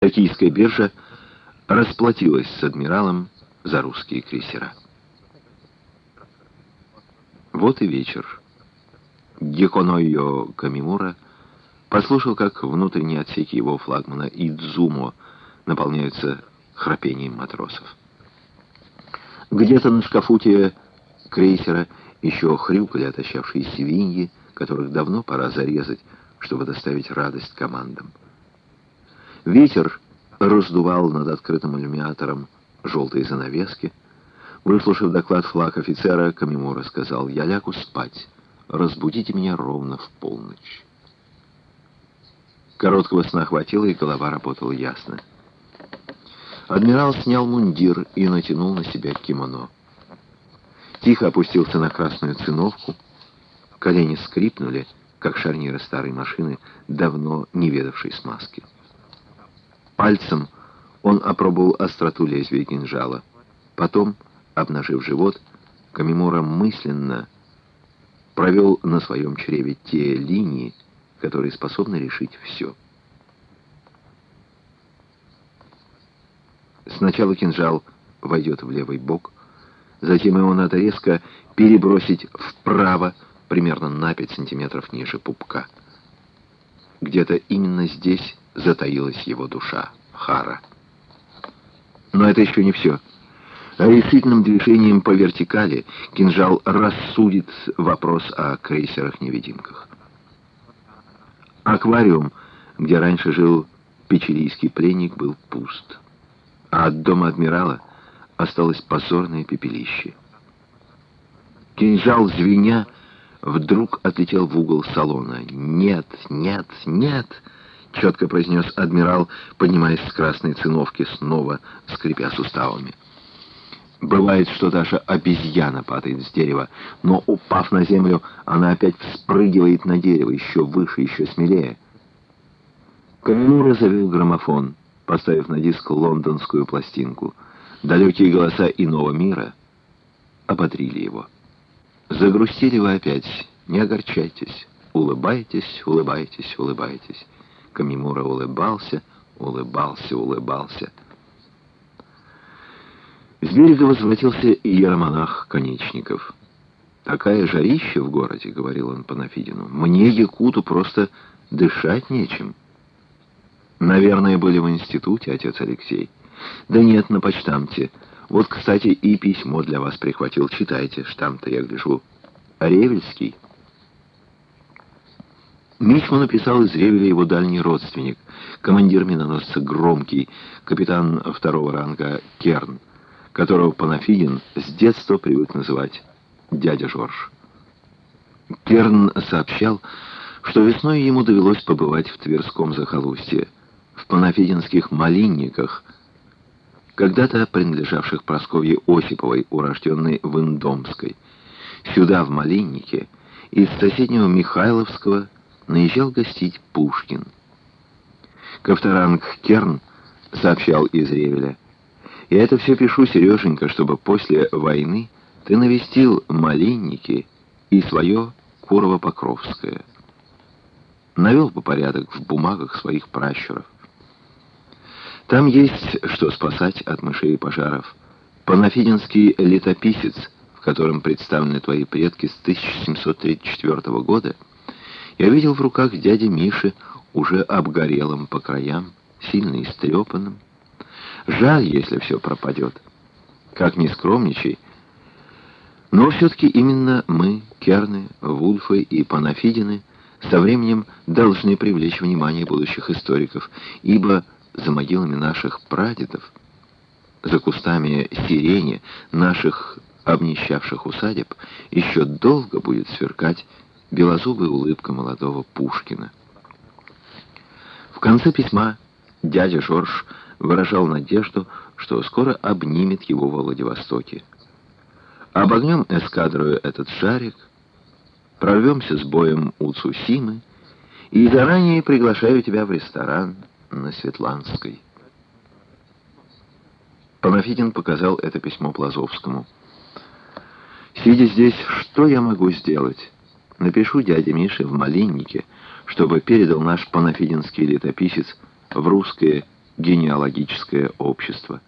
Токийская биржа расплатилась с адмиралом за русские крейсера. Вот и вечер. Геконойо Камимура послушал, как внутренние отсеки его флагмана Идзумо наполняются храпением матросов. Где-то на шкафуте крейсера еще хрюкали отощавшие свиньи, которых давно пора зарезать, чтобы доставить радость командам. Ветер раздувал над открытым иллюминатором желтые занавески. Выслушав доклад флаг офицера, Камимура сказал, «Я лягу спать. Разбудите меня ровно в полночь». Короткого сна хватило, и голова работала ясно. Адмирал снял мундир и натянул на себя кимоно. Тихо опустился на красную циновку. Колени скрипнули, как шарниры старой машины, давно не ведавшей смазки. Пальцем он опробовал остроту лезвия кинжала. Потом, обнажив живот, Камимура мысленно провел на своем чреве те линии, которые способны решить все. Сначала кинжал войдет в левый бок, затем его надо резко перебросить вправо, примерно на 5 сантиметров ниже пупка. Где-то именно здесь затаилась его душа, Хара. Но это еще не все. Решительным движением по вертикали кинжал рассудит вопрос о крейсерах-невидимках. Аквариум, где раньше жил печерийский пленник, был пуст. А от дома адмирала осталось позорное пепелище. Кинжал звеня вдруг отлетел в угол салона. «Нет, нет, нет!» — четко произнес адмирал, поднимаясь с красной циновки, снова скрипя суставами. Бывает, что даже обезьяна падает с дерева, но, упав на землю, она опять вспрыгивает на дерево, еще выше, еще смелее. Камилура завел граммофон, поставив на диск лондонскую пластинку. Далекие голоса иного мира ободрили его. Загрустили вы опять, не огорчайтесь, улыбайтесь, улыбайтесь, улыбайтесь. Камимура улыбался, улыбался, улыбался. С берега возвратился иеромонах Конечников. «Такая жарища в городе», — говорил он Панафидину. «Мне, Якуту, просто дышать нечем». «Наверное, были в институте, отец Алексей». «Да нет, на почтамте. Вот, кстати, и письмо для вас прихватил. Читайте, штамп-то я гляжу. Ревельский». Мичму написал из Ревеля его дальний родственник, командир миноносца Громкий, капитан второго ранга Керн которого Панафидин с детства привык называть дядя Жорж. Керн сообщал, что весной ему довелось побывать в Тверском захолустье, в панафидинских малинниках, когда-то принадлежавших Прасковье Осиповой, урожденной в Индомской. Сюда, в Малиннике, из соседнего Михайловского наезжал гостить Пушкин. Ковторанг Керн сообщал из Ревеля, я это все пишу, Сереженька, чтобы после войны ты навестил Малинники и свое Курово-Покровское. Навел бы порядок в бумагах своих пращуров. Там есть что спасать от мышей и пожаров. Панафидинский летописец, в котором представлены твои предки с 1734 года, я видел в руках дяди Миши уже обгорелым по краям, сильно истрепанным, Жаль, если все пропадет. Как ни скромничай, но все-таки именно мы, Керны, Вульфы и Панафидины, со временем должны привлечь внимание будущих историков, ибо за могилами наших прадедов, за кустами сирени наших обнищавших усадеб еще долго будет сверкать белозубая улыбка молодого Пушкина. В конце письма дядя Жорж выражал надежду, что скоро обнимет его во Владивостоке. Обогнем эскадрою этот шарик, прорвемся с боем у Цусимы и заранее приглашаю тебя в ресторан на Светланской. Панафидин показал это письмо Плазовскому. «Сидя здесь, что я могу сделать? Напишу дяде Мише в Малиннике, чтобы передал наш панафидинский летописец в русское генеалогическое общество.